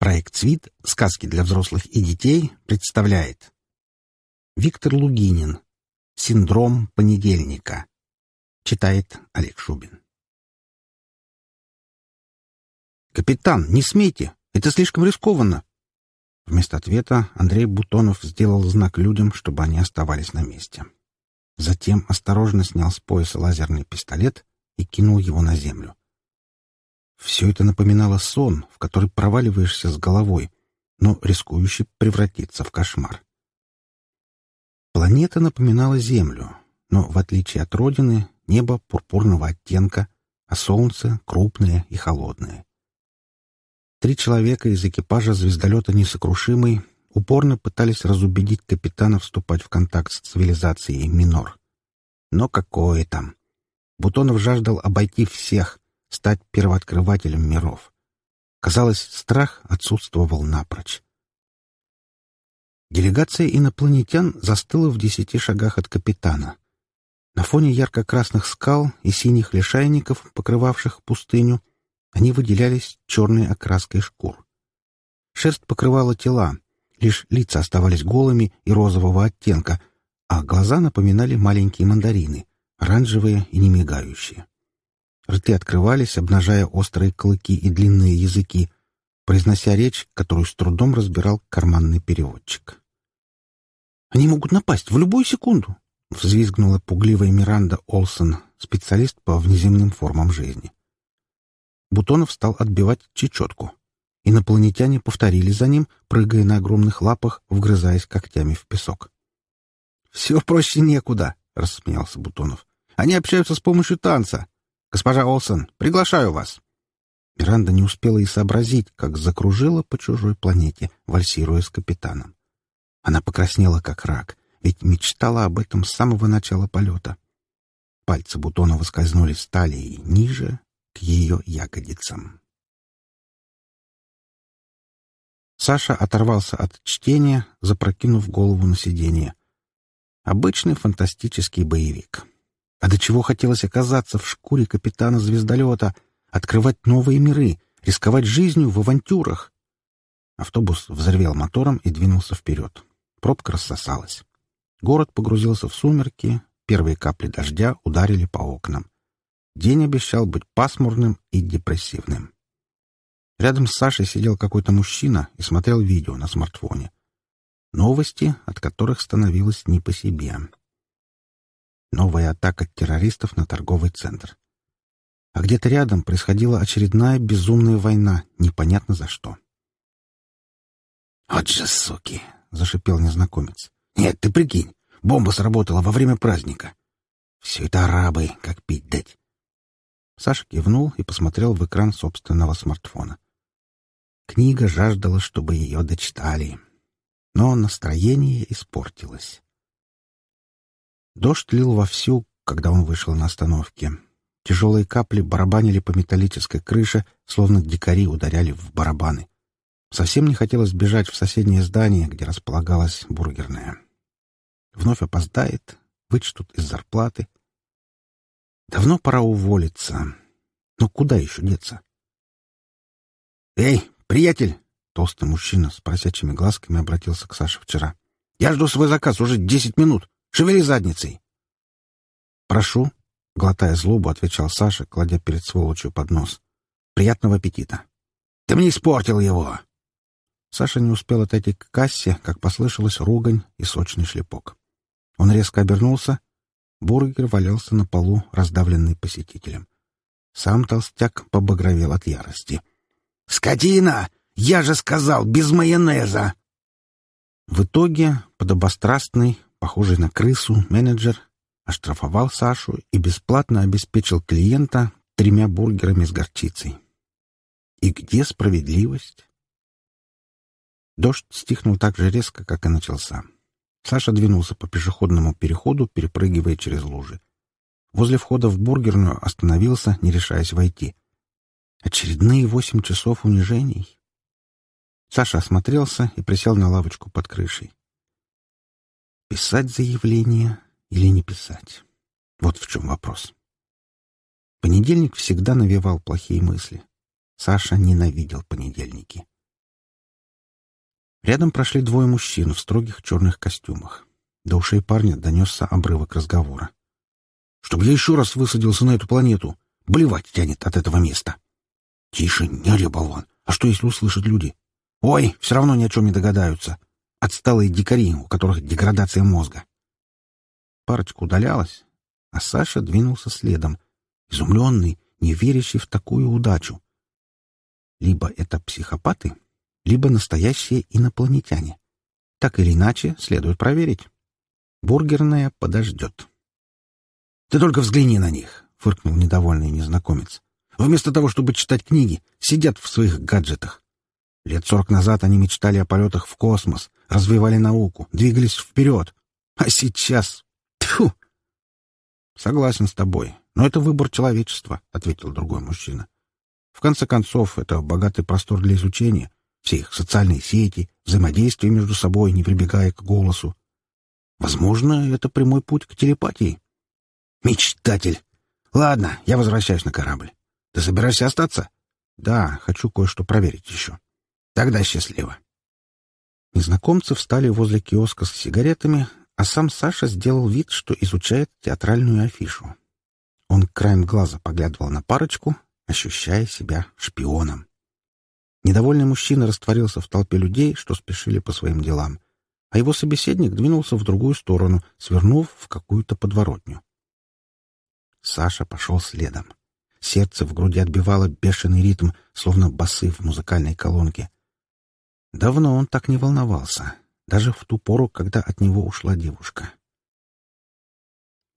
Проект «Цвит. Сказки для взрослых и детей» представляет Виктор Лугинин «Синдром понедельника» Читает Олег Шубин «Капитан, не смейте! Это слишком рискованно!» Вместо ответа Андрей Бутонов сделал знак людям, чтобы они оставались на месте. Затем осторожно снял с пояса лазерный пистолет и кинул его на землю. Все это напоминало сон, в который проваливаешься с головой, но рискующий превратиться в кошмар. Планета напоминала Землю, но, в отличие от Родины, небо пурпурного оттенка, а солнце крупное и холодное. Три человека из экипажа звездолета «Несокрушимый» упорно пытались разубедить капитана вступать в контакт с цивилизацией Минор. Но какое там! Бутонов жаждал обойти всех, стать первооткрывателем миров. Казалось, страх отсутствовал напрочь. Делегация инопланетян застыла в десяти шагах от капитана. На фоне ярко-красных скал и синих лишайников, покрывавших пустыню, они выделялись черной окраской шкур. Шерсть покрывала тела, лишь лица оставались голыми и розового оттенка, а глаза напоминали маленькие мандарины, оранжевые и немигающие. Рты открывались, обнажая острые клыки и длинные языки, произнося речь, которую с трудом разбирал карманный переводчик. «Они могут напасть в любую секунду!» — взвизгнула пугливая Миранда Олсон, специалист по внеземным формам жизни. Бутонов стал отбивать чечетку. Инопланетяне повторили за ним, прыгая на огромных лапах, вгрызаясь когтями в песок. «Все проще некуда», — рассмеялся Бутонов. «Они общаются с помощью танца. «Госпожа Олсон, приглашаю вас!» Миранда не успела и сообразить, как закружила по чужой планете, вальсируя с капитаном. Она покраснела, как рак, ведь мечтала об этом с самого начала полета. Пальцы Бутонова скользнули с талии ниже, к ее ягодицам. Саша оторвался от чтения, запрокинув голову на сиденье. Обычный фантастический боевик. А до чего хотелось оказаться в шкуре капитана звездолета, открывать новые миры, рисковать жизнью в авантюрах. Автобус взревел мотором и двинулся вперед. Пробка рассосалась. Город погрузился в сумерки, первые капли дождя ударили по окнам. День обещал быть пасмурным и депрессивным. Рядом с Сашей сидел какой-то мужчина и смотрел видео на смартфоне. Новости, от которых становилось не по себе. Новая атака террористов на торговый центр. А где-то рядом происходила очередная безумная война, непонятно за что. «Вот же суки!» — зашипел незнакомец. «Нет, ты прикинь, бомба сработала во время праздника. Все это арабы, как пить дать». Саша кивнул и посмотрел в экран собственного смартфона. Книга жаждала, чтобы ее дочитали. Но настроение испортилось. Дождь лил вовсю, когда он вышел на остановке. Тяжелые капли барабанили по металлической крыше, словно дикари ударяли в барабаны. Совсем не хотелось бежать в соседнее здание, где располагалась бургерная. Вновь опоздает, вычтут из зарплаты. Давно пора уволиться. Но куда еще деться? «Эй, приятель!» — толстый мужчина с просячими глазками обратился к Саше вчера. «Я жду свой заказ уже десять минут. Шевели задницей. Прошу, глотая злобу, отвечал Саша, кладя перед сволочью под нос. Приятного аппетита. Ты мне испортил его. Саша не успел отойти к кассе, как послышалась ругань и сочный шлепок. Он резко обернулся. Бургер валялся на полу, раздавленный посетителем. Сам толстяк побагровел от ярости. «Скотина! Я же сказал, без майонеза!» В итоге подобострастный, похожий на крысу, менеджер оштрафовал Сашу и бесплатно обеспечил клиента тремя бургерами с горчицей. И где справедливость? Дождь стихнул так же резко, как и начался. Саша двинулся по пешеходному переходу, перепрыгивая через лужи. Возле входа в бургерную остановился, не решаясь войти. Очередные восемь часов унижений. Саша осмотрелся и присел на лавочку под крышей. Писать заявление или не писать? Вот в чем вопрос. Понедельник всегда навевал плохие мысли. Саша ненавидел понедельники. Рядом прошли двое мужчин в строгих черных костюмах. До ушей парня донесся обрывок разговора. «Чтоб я еще раз высадился на эту планету! Блевать тянет от этого места!» «Тише, не ори! А что, если услышат люди?» «Ой, все равно ни о чем не догадаются! Отсталые дикари, у которых деградация мозга!» Парочка удалялась, а Саша двинулся следом, изумленный, не верящий в такую удачу. Либо это психопаты, либо настоящие инопланетяне. Так или иначе, следует проверить. Бургерная подождет. «Ты только взгляни на них!» — фыркнул недовольный незнакомец. «Вместо того, чтобы читать книги, сидят в своих гаджетах. Лет сорок назад они мечтали о полетах в космос, развивали науку, двигались вперед. А сейчас... Тьфу!» «Согласен с тобой, но это выбор человечества», — ответил другой мужчина. «В конце концов, это богатый простор для изучения, все их социальные сети, взаимодействие между собой, не прибегая к голосу. Возможно, это прямой путь к телепатии. Мечтатель. Ладно, я возвращаюсь на корабль. Ты собираешься остаться? Да, хочу кое-что проверить еще. Тогда счастливо. Незнакомцы встали возле киоска с сигаретами, а сам Саша сделал вид, что изучает театральную афишу. Он краем глаза поглядывал на парочку, ощущая себя шпионом. Недовольный мужчина растворился в толпе людей, что спешили по своим делам, а его собеседник двинулся в другую сторону, свернув в какую-то подворотню. Саша пошел следом. Сердце в груди отбивало бешеный ритм, словно басы в музыкальной колонке. Давно он так не волновался, даже в ту пору, когда от него ушла девушка.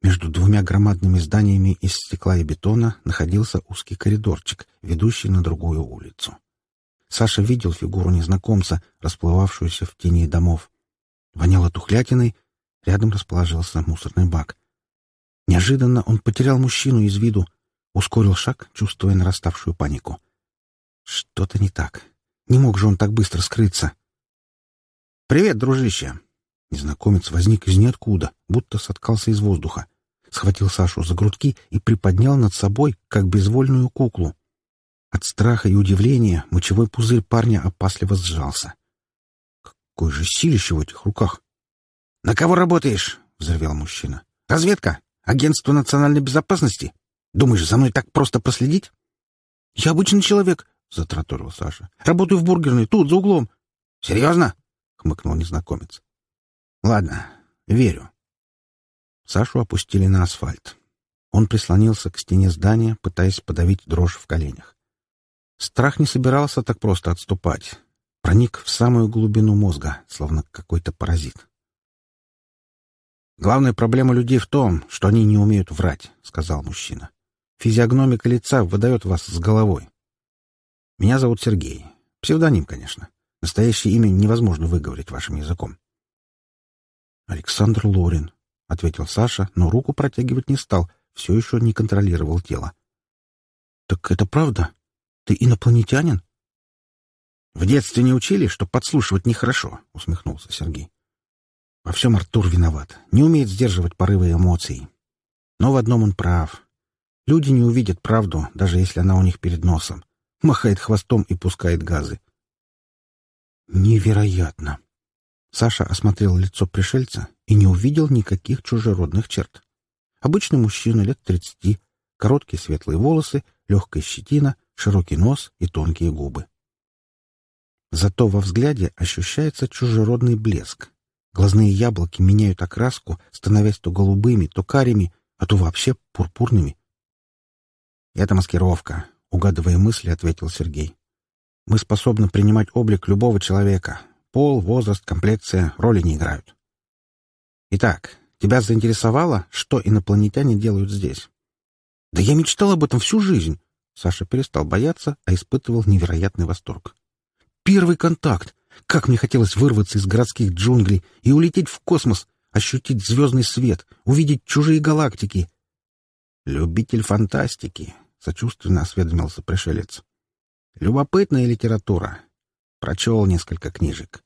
Между двумя громадными зданиями из стекла и бетона находился узкий коридорчик, ведущий на другую улицу. Саша видел фигуру незнакомца, расплывавшуюся в тени домов. Воняло тухлятиной, рядом расположился мусорный бак. Неожиданно он потерял мужчину из виду, ускорил шаг, чувствуя нараставшую панику. Что-то не так. Не мог же он так быстро скрыться. «Привет, дружище!» Незнакомец возник из ниоткуда, будто соткался из воздуха. Схватил Сашу за грудки и приподнял над собой, как безвольную куклу. От страха и удивления мочевой пузырь парня опасливо сжался. Какое же силище в этих руках! — На кого работаешь? — взревел мужчина. — Разведка? Агентство национальной безопасности? Думаешь, за мной так просто проследить? — Я обычный человек, — затраторил Саша. — Работаю в бургерной, тут, за углом. — Серьезно? — хмыкнул незнакомец. — Ладно, верю. Сашу опустили на асфальт. Он прислонился к стене здания, пытаясь подавить дрожь в коленях. Страх не собирался так просто отступать. Проник в самую глубину мозга, словно какой-то паразит. «Главная проблема людей в том, что они не умеют врать», — сказал мужчина. «Физиогномика лица выдает вас с головой. Меня зовут Сергей. Псевдоним, конечно. Настоящее имя невозможно выговорить вашим языком». «Александр Лорин», — ответил Саша, но руку протягивать не стал, все еще не контролировал тело. «Так это правда? Ты инопланетянин?» В детстве не учили, что подслушивать нехорошо, — усмехнулся Сергей. Во всем Артур виноват, не умеет сдерживать порывы эмоций. Но в одном он прав. Люди не увидят правду, даже если она у них перед носом. Махает хвостом и пускает газы. Невероятно! Саша осмотрел лицо пришельца и не увидел никаких чужеродных черт. Обычный мужчина лет тридцати, короткие светлые волосы, легкая щетина, широкий нос и тонкие губы. Зато во взгляде ощущается чужеродный блеск. Глазные яблоки меняют окраску, становясь то голубыми, то карими, а то вообще пурпурными. «Это маскировка», — угадывая мысли, ответил Сергей. «Мы способны принимать облик любого человека. Пол, возраст, комплекция роли не играют». «Итак, тебя заинтересовало, что инопланетяне делают здесь?» «Да я мечтал об этом всю жизнь!» Саша перестал бояться, а испытывал невероятный восторг. Первый контакт! Как мне хотелось вырваться из городских джунглей и улететь в космос, ощутить звездный свет, увидеть чужие галактики. «Любитель фантастики», — сочувственно осведомился пришелец. «Любопытная литература. Прочел несколько книжек.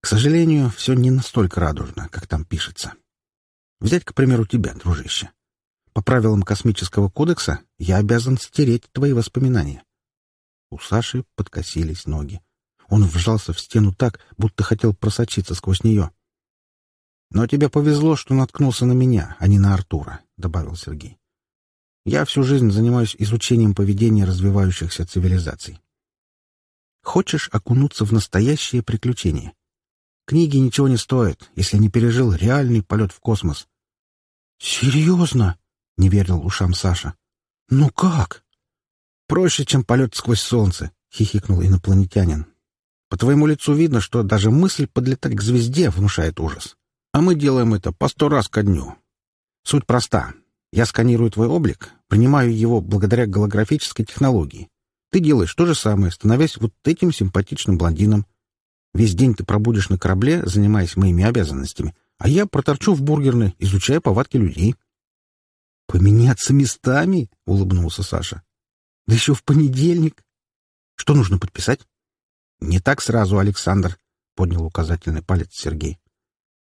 К сожалению, все не настолько радужно, как там пишется. Взять, к примеру, тебя, дружище. По правилам космического кодекса я обязан стереть твои воспоминания. У Саши подкосились ноги. Он вжался в стену так, будто хотел просочиться сквозь нее. «Но тебе повезло, что наткнулся на меня, а не на Артура», — добавил Сергей. «Я всю жизнь занимаюсь изучением поведения развивающихся цивилизаций. Хочешь окунуться в настоящее приключение? Книги ничего не стоят, если не пережил реальный полет в космос». «Серьезно?» — не верил ушам Саша. «Ну как?» «Проще, чем полет сквозь солнце», — хихикнул инопланетянин. «По твоему лицу видно, что даже мысль подлетать к звезде внушает ужас. А мы делаем это по сто раз ко дню. Суть проста. Я сканирую твой облик, принимаю его благодаря голографической технологии. Ты делаешь то же самое, становясь вот этим симпатичным блондином. Весь день ты пробудешь на корабле, занимаясь моими обязанностями, а я проторчу в бургерной, изучая повадки людей. — Поменяться местами? — улыбнулся Саша. — Да еще в понедельник. Что нужно подписать? — Не так сразу, Александр, — поднял указательный палец Сергей.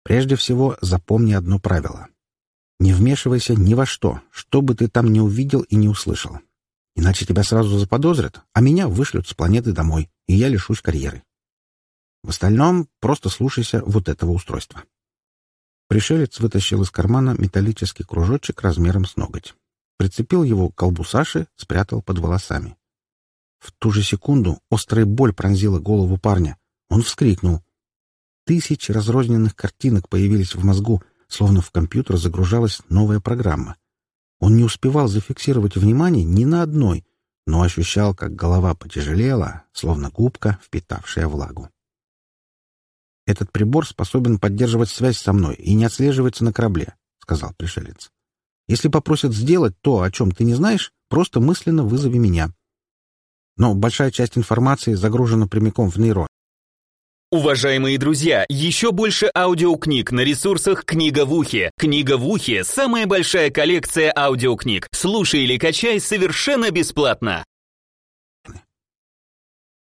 Прежде всего, запомни одно правило. Не вмешивайся ни во что, что бы ты там не увидел и не услышал. Иначе тебя сразу заподозрят, а меня вышлют с планеты домой, и я лишусь карьеры. В остальном просто слушайся вот этого устройства. Пришелец вытащил из кармана металлический кружочек размером с ноготь. Прицепил его к колбу Саши, спрятал под волосами. В ту же секунду острая боль пронзила голову парня. Он вскрикнул. Тысячи разрозненных картинок появились в мозгу, словно в компьютер загружалась новая программа. Он не успевал зафиксировать внимание ни на одной, но ощущал, как голова потяжелела, словно губка, впитавшая влагу. «Этот прибор способен поддерживать связь со мной и не отслеживается на корабле», — сказал пришелец. «Если попросят сделать то, о чем ты не знаешь, просто мысленно вызови меня. Но большая часть информации загружена прямиком в нейрон. Уважаемые друзья, еще больше аудиокниг на ресурсах «Книга в ухе». «Книга в ухе» — самая большая коллекция аудиокниг. Слушай или качай совершенно бесплатно.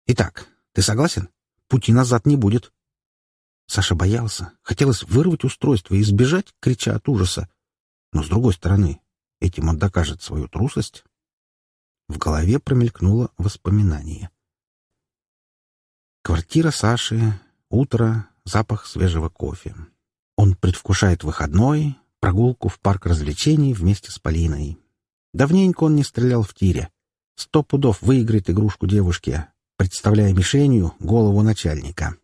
Итак, ты согласен? Пути назад не будет. Саша боялся. Хотелось вырвать устройство и сбежать, крича от ужаса. Но, с другой стороны, этим он докажет свою трусость. В голове промелькнуло воспоминание. Квартира Саши, утро, запах свежего кофе. Он предвкушает выходной, прогулку в парк развлечений вместе с Полиной. Давненько он не стрелял в тире. Сто пудов выиграет игрушку девушке, представляя мишенью голову начальника.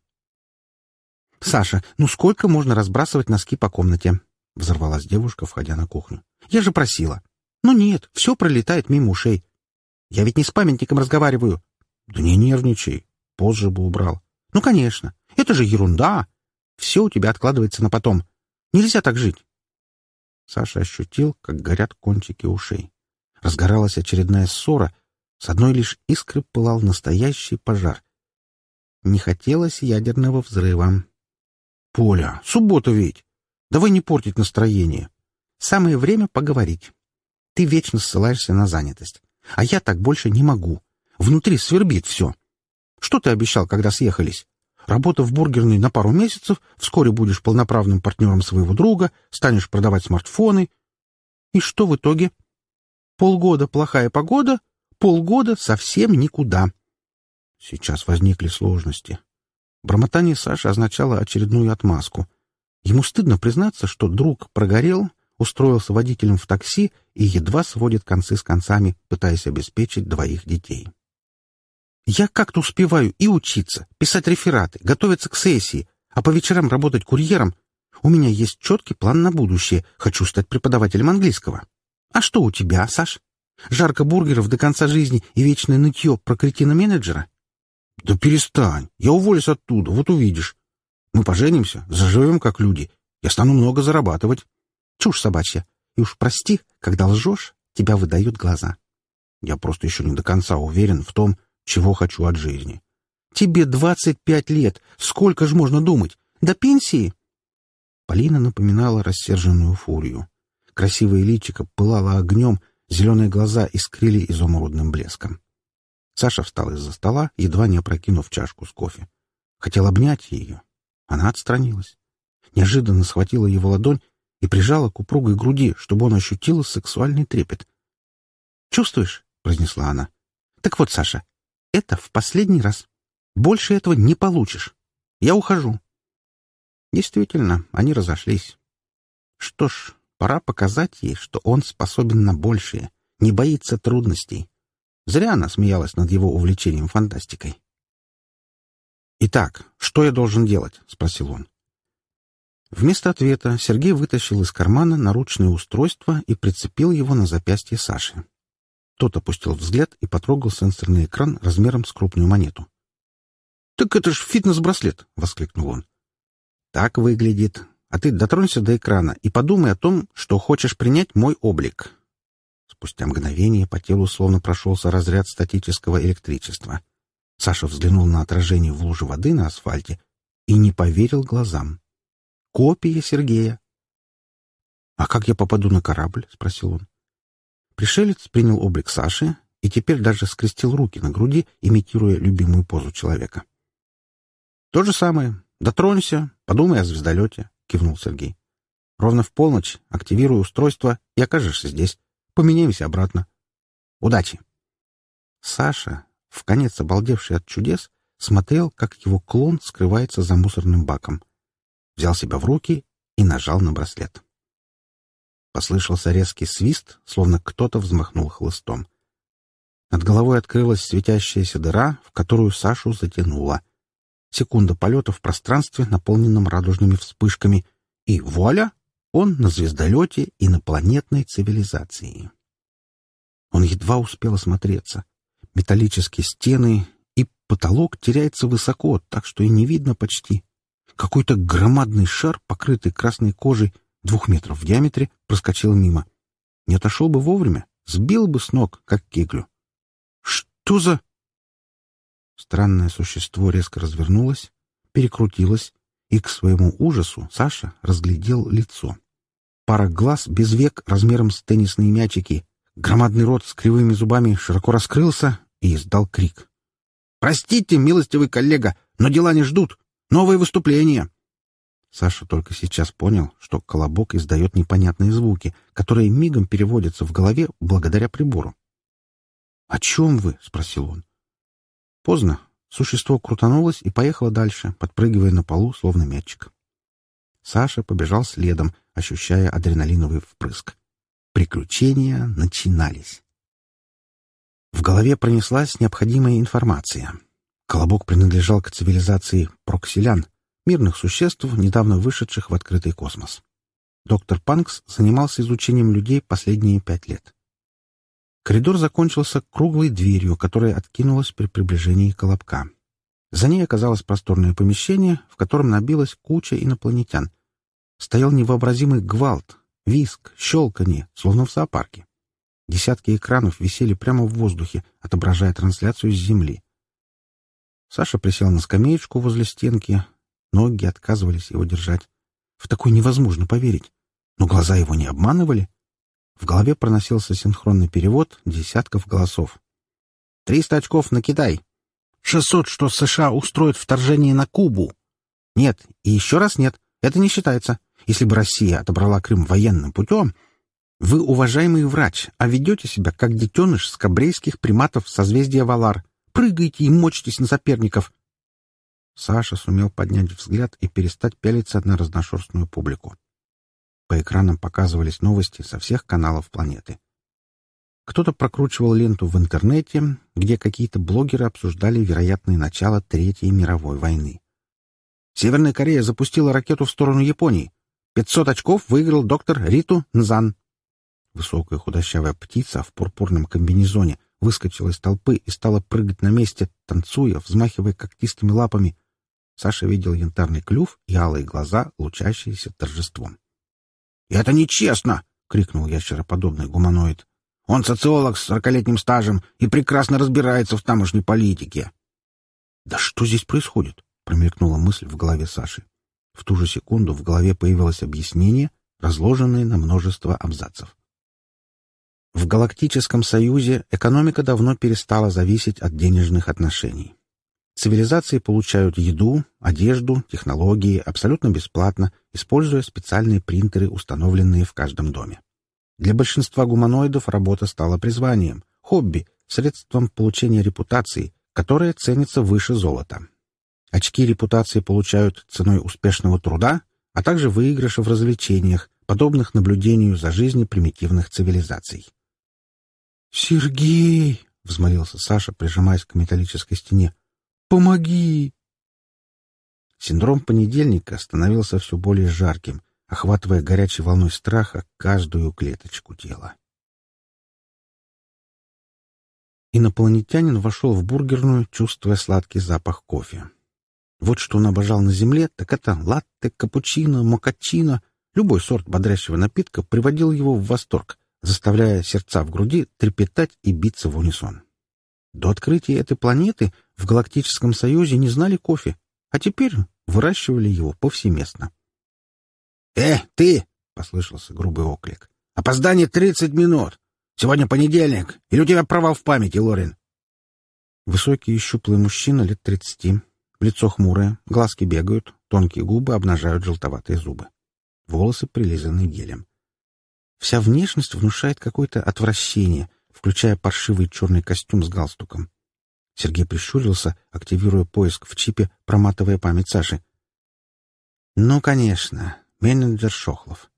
«Саша, ну сколько можно разбрасывать носки по комнате?» — взорвалась девушка, входя на кухню. «Я же просила». «Ну нет, все пролетает мимо ушей. Я ведь не с памятником разговариваю». «Да не нервничай позже бы убрал. Ну, конечно, это же ерунда. Все у тебя откладывается на потом. Нельзя так жить. Саша ощутил, как горят кончики ушей. Разгоралась очередная ссора. С одной лишь искры пылал настоящий пожар. Не хотелось ядерного взрыва. — Поля, суббота ведь! Давай не портить настроение. Самое время поговорить. Ты вечно ссылаешься на занятость. А я так больше не могу. Внутри свербит все. Что ты обещал, когда съехались? Работа в бургерной на пару месяцев, вскоре будешь полноправным партнером своего друга, станешь продавать смартфоны. И что в итоге? Полгода плохая погода, полгода совсем никуда. Сейчас возникли сложности. Бормотание Саши означало очередную отмазку. Ему стыдно признаться, что друг прогорел, устроился водителем в такси и едва сводит концы с концами, пытаясь обеспечить двоих детей. Я как-то успеваю и учиться, писать рефераты, готовиться к сессии, а по вечерам работать курьером. У меня есть четкий план на будущее. Хочу стать преподавателем английского. А что у тебя, Саш? Жарко бургеров до конца жизни и вечное нытье про кретина-менеджера? Да перестань. Я уволюсь оттуда, вот увидишь. Мы поженимся, заживем как люди. Я стану много зарабатывать. Чушь собачья. И уж прости, когда лжешь, тебя выдают глаза. Я просто еще не до конца уверен в том, чего хочу от жизни. Тебе двадцать пять лет. Сколько ж можно думать? До пенсии? Полина напоминала рассерженную фурию. Красивое личико пылало огнем, зеленые глаза искрили изумрудным блеском. Саша встал из-за стола, едва не опрокинув чашку с кофе. Хотел обнять ее. Она отстранилась. Неожиданно схватила его ладонь и прижала к упругой груди, чтобы он ощутил сексуальный трепет. «Чувствуешь?» — произнесла она. «Так вот, Саша, это в последний раз. Больше этого не получишь. Я ухожу. Действительно, они разошлись. Что ж, пора показать ей, что он способен на большее, не боится трудностей. Зря она смеялась над его увлечением фантастикой. «Итак, что я должен делать?» — спросил он. Вместо ответа Сергей вытащил из кармана наручное устройство и прицепил его на запястье Саши. Тот опустил взгляд и потрогал сенсорный экран размером с крупную монету. «Так это ж фитнес-браслет!» — воскликнул он. «Так выглядит. А ты дотронься до экрана и подумай о том, что хочешь принять мой облик». Спустя мгновение по телу словно прошелся разряд статического электричества. Саша взглянул на отражение в луже воды на асфальте и не поверил глазам. «Копия Сергея!» «А как я попаду на корабль?» — спросил он. Пришелец принял облик Саши и теперь даже скрестил руки на груди, имитируя любимую позу человека. «То же самое. Дотронься, подумай о звездолете», — кивнул Сергей. «Ровно в полночь активируй устройство и окажешься здесь. Поменяемся обратно. Удачи!» Саша, в конец обалдевший от чудес, смотрел, как его клон скрывается за мусорным баком. Взял себя в руки и нажал на браслет. Послышался резкий свист, словно кто-то взмахнул хлыстом. Над головой открылась светящаяся дыра, в которую Сашу затянуло. Секунда полета в пространстве, наполненном радужными вспышками, и вуаля! Он на звездолете инопланетной цивилизации. Он едва успел осмотреться. Металлические стены и потолок теряется высоко, так что и не видно почти. Какой-то громадный шар, покрытый красной кожей, двух метров в диаметре, проскочил мимо. Не отошел бы вовремя, сбил бы с ног, как кеглю. Что за... Странное существо резко развернулось, перекрутилось, и к своему ужасу Саша разглядел лицо. Пара глаз без век размером с теннисные мячики, громадный рот с кривыми зубами широко раскрылся и издал крик. «Простите, милостивый коллега, но дела не ждут. Новое выступление!» Саша только сейчас понял, что колобок издает непонятные звуки, которые мигом переводятся в голове благодаря прибору. «О чем вы?» — спросил он. Поздно. Существо крутанулось и поехало дальше, подпрыгивая на полу, словно мячик. Саша побежал следом, ощущая адреналиновый впрыск. Приключения начинались. В голове пронеслась необходимая информация. Колобок принадлежал к цивилизации проксилян, мирных существ, недавно вышедших в открытый космос. Доктор Панкс занимался изучением людей последние пять лет. Коридор закончился круглой дверью, которая откинулась при приближении Колобка. За ней оказалось просторное помещение, в котором набилась куча инопланетян. Стоял невообразимый гвалт, виск, щелканье, словно в зоопарке. Десятки экранов висели прямо в воздухе, отображая трансляцию с Земли. Саша присел на скамеечку возле стенки, Ноги отказывались его держать. В такое невозможно поверить. Но глаза его не обманывали. В голове проносился синхронный перевод десятков голосов. «Триста очков на Китай. Шестьсот, что США устроит вторжение на Кубу. Нет, и еще раз нет. Это не считается. Если бы Россия отобрала Крым военным путем, вы, уважаемый врач, а ведете себя как детеныш скабрейских приматов созвездия Валар. Прыгаете и мочитесь на соперников. Саша сумел поднять взгляд и перестать пялиться на разношерстную публику. По экранам показывались новости со всех каналов планеты. Кто-то прокручивал ленту в интернете, где какие-то блогеры обсуждали вероятное начало Третьей мировой войны. Северная Корея запустила ракету в сторону Японии. 500 очков выиграл доктор Риту Нзан. Высокая худощавая птица в пурпурном комбинезоне выскочила из толпы и стала прыгать на месте, танцуя, взмахивая когтистыми лапами. Саша видел янтарный клюв и алые глаза, лучащиеся торжеством. — Это нечестно! — крикнул ящероподобный гуманоид. — Он социолог с сорокалетним стажем и прекрасно разбирается в тамошней политике. — Да что здесь происходит? — промелькнула мысль в голове Саши. В ту же секунду в голове появилось объяснение, разложенное на множество абзацев. В Галактическом Союзе экономика давно перестала зависеть от денежных отношений. Цивилизации получают еду, одежду, технологии абсолютно бесплатно, используя специальные принтеры, установленные в каждом доме. Для большинства гуманоидов работа стала призванием, хобби, средством получения репутации, которое ценится выше золота. Очки репутации получают ценой успешного труда, а также выигрыша в развлечениях, подобных наблюдению за жизнью примитивных цивилизаций. «Сергей!» — взмолился Саша, прижимаясь к металлической стене. «Помоги!» Синдром понедельника становился все более жарким, охватывая горячей волной страха каждую клеточку тела. Инопланетянин вошел в бургерную, чувствуя сладкий запах кофе. Вот что он обожал на земле, так это латте, капучино, мокачино. Любой сорт бодрящего напитка приводил его в восторг, заставляя сердца в груди трепетать и биться в унисон. До открытия этой планеты в Галактическом Союзе не знали кофе, а теперь выращивали его повсеместно. «Э, ты!» — послышался грубый оклик. «Опоздание тридцать минут! Сегодня понедельник, или у тебя провал в памяти, Лорин?» Высокий и щуплый мужчина лет тридцати, Лицо хмурое, глазки бегают, тонкие губы обнажают желтоватые зубы. Волосы прилизаны гелем. Вся внешность внушает какое-то отвращение, включая паршивый черный костюм с галстуком. Сергей прищурился, активируя поиск в чипе, проматывая память Саши. Ну, конечно, менеджер Шохлов.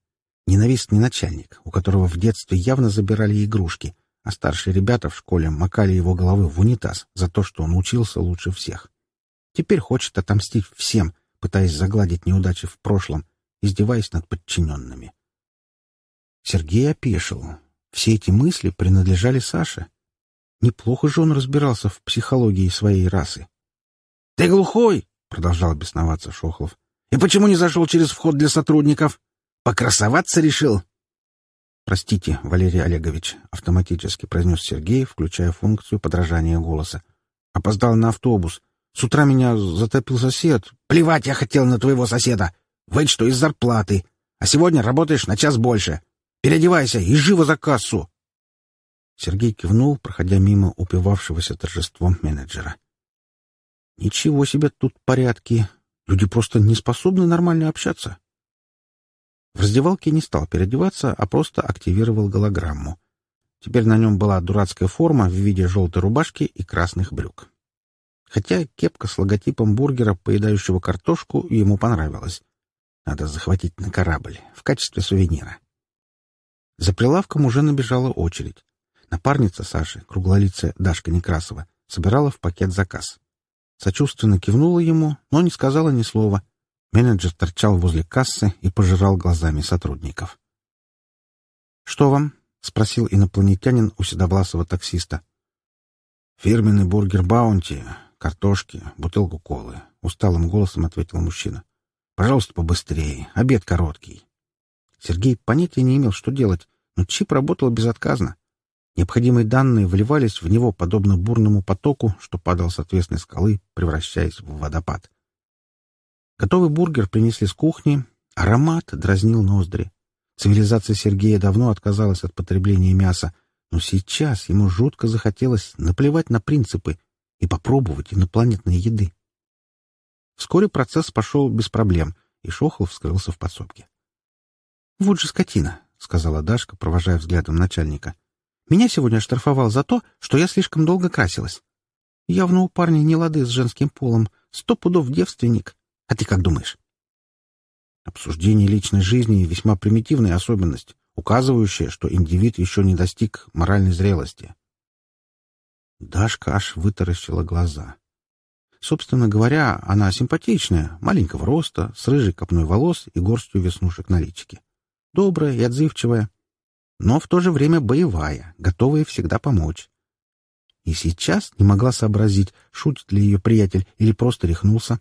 Ненавистный начальник, у которого в детстве явно забирали игрушки, а старшие ребята в школе макали его головы в унитаз за то, что он учился лучше всех. Теперь хочет отомстить всем, пытаясь загладить неудачи в прошлом, издеваясь над подчиненными. Сергей опешил. Все эти мысли принадлежали Саше. Неплохо же он разбирался в психологии своей расы. — Ты глухой? — продолжал бесноваться Шохлов. — И почему не зашел через вход для сотрудников? Покрасоваться решил? — Простите, Валерий Олегович, — автоматически произнес Сергей, включая функцию подражания голоса. — Опоздал на автобус. С утра меня затопил сосед. Плевать я хотел на твоего соседа. Вычту из зарплаты. А сегодня работаешь на час больше. Переодевайся и живо за кассу. Сергей кивнул, проходя мимо упивавшегося торжеством менеджера. Ничего себе тут порядки. Люди просто не способны нормально общаться. В раздевалке не стал переодеваться, а просто активировал голограмму. Теперь на нем была дурацкая форма в виде желтой рубашки и красных брюк хотя кепка с логотипом бургера, поедающего картошку, ему понравилась. Надо захватить на корабль в качестве сувенира. За прилавком уже набежала очередь. Напарница Саши, круглолицая Дашка Некрасова, собирала в пакет заказ. Сочувственно кивнула ему, но не сказала ни слова. Менеджер торчал возле кассы и пожирал глазами сотрудников. «Что вам?» — спросил инопланетянин у седовласого таксиста. «Фирменный бургер Баунти, картошки, бутылку колы, — усталым голосом ответил мужчина. — Пожалуйста, побыстрее. Обед короткий. Сергей понятия не имел, что делать, но чип работал безотказно. Необходимые данные вливались в него подобно бурному потоку, что падал с отвесной скалы, превращаясь в водопад. Готовый бургер принесли с кухни. Аромат дразнил ноздри. Цивилизация Сергея давно отказалась от потребления мяса, но сейчас ему жутко захотелось наплевать на принципы и попробовать инопланетной еды. Вскоре процесс пошел без проблем, и Шохов скрылся в подсобке. — Вот же скотина, — сказала Дашка, провожая взглядом начальника. — Меня сегодня оштрафовал за то, что я слишком долго красилась. Явно у парня не лады с женским полом, сто пудов девственник. А ты как думаешь? Обсуждение личной жизни — весьма примитивная особенность, указывающая, что индивид еще не достиг моральной зрелости. Дашка аж вытаращила глаза. Собственно говоря, она симпатичная, маленького роста, с рыжей копной волос и горстью веснушек на личике. Добрая и отзывчивая, но в то же время боевая, готовая всегда помочь. И сейчас не могла сообразить, шутит ли ее приятель или просто рехнулся.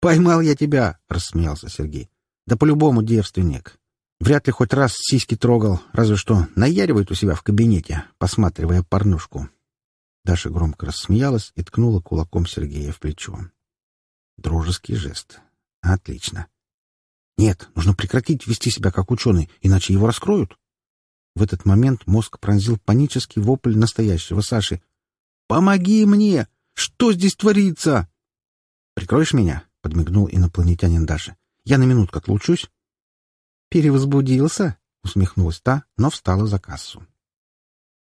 «Поймал я тебя!» — рассмеялся Сергей. «Да по-любому девственник. Вряд ли хоть раз сиськи трогал, разве что наяривает у себя в кабинете, посматривая порнушку. Даша громко рассмеялась и ткнула кулаком Сергея в плечо. Дружеский жест. Отлично. Нет, нужно прекратить вести себя как ученый, иначе его раскроют. В этот момент мозг пронзил панический вопль настоящего Саши. «Помоги мне! Что здесь творится?» «Прикроешь меня?» — подмигнул инопланетянин Даши. «Я на минутку отлучусь». «Перевозбудился?» — усмехнулась та, но встала за кассу.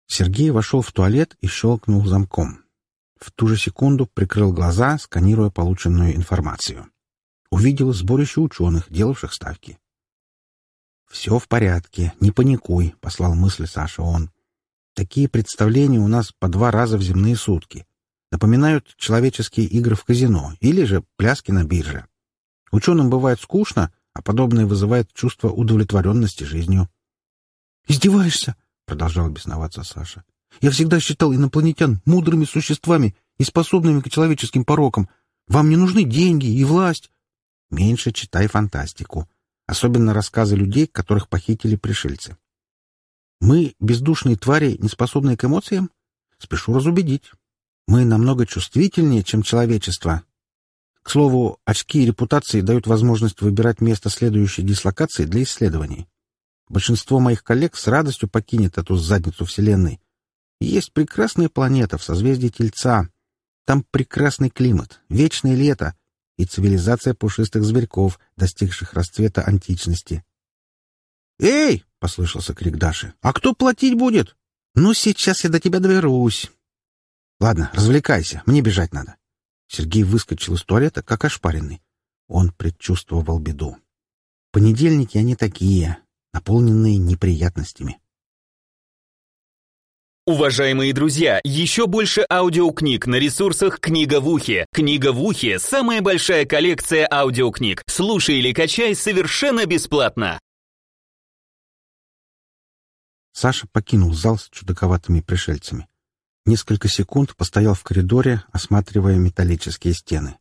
Сергей вошел в туалет и щелкнул замком. В ту же секунду прикрыл глаза, сканируя полученную информацию. Увидел сборище ученых, делавших ставки. «Все в порядке, не паникуй», — послал мысли Саша он. «Такие представления у нас по два раза в земные сутки. Напоминают человеческие игры в казино или же пляски на бирже. Ученым бывает скучно, а подобное вызывает чувство удовлетворенности жизнью». «Издеваешься?» — продолжал бесноваться Саша. «Я всегда считал инопланетян мудрыми существами способными к человеческим порокам. Вам не нужны деньги и власть». «Меньше читай фантастику», особенно рассказы людей, которых похитили пришельцы. Мы — бездушные твари, не способные к эмоциям? Спешу разубедить. Мы намного чувствительнее, чем человечество. К слову, очки репутации дают возможность выбирать место следующей дислокации для исследований. Большинство моих коллег с радостью покинет эту задницу Вселенной. Есть прекрасная планета в созвездии Тельца. Там прекрасный климат, вечное лето, и цивилизация пушистых зверьков, достигших расцвета античности. «Эй!» — послышался крик Даши. «А кто платить будет?» «Ну, сейчас я до тебя доберусь». «Ладно, развлекайся, мне бежать надо». Сергей выскочил из туалета, как ошпаренный. Он предчувствовал беду. Понедельники они такие, наполненные неприятностями. Уважаемые друзья, еще больше аудиокниг на ресурсах «Книга в ухе». «Книга в ухе» — самая большая коллекция аудиокниг. Слушай или качай совершенно бесплатно. Саша покинул зал с чудаковатыми пришельцами. Несколько секунд постоял в коридоре, осматривая металлические стены.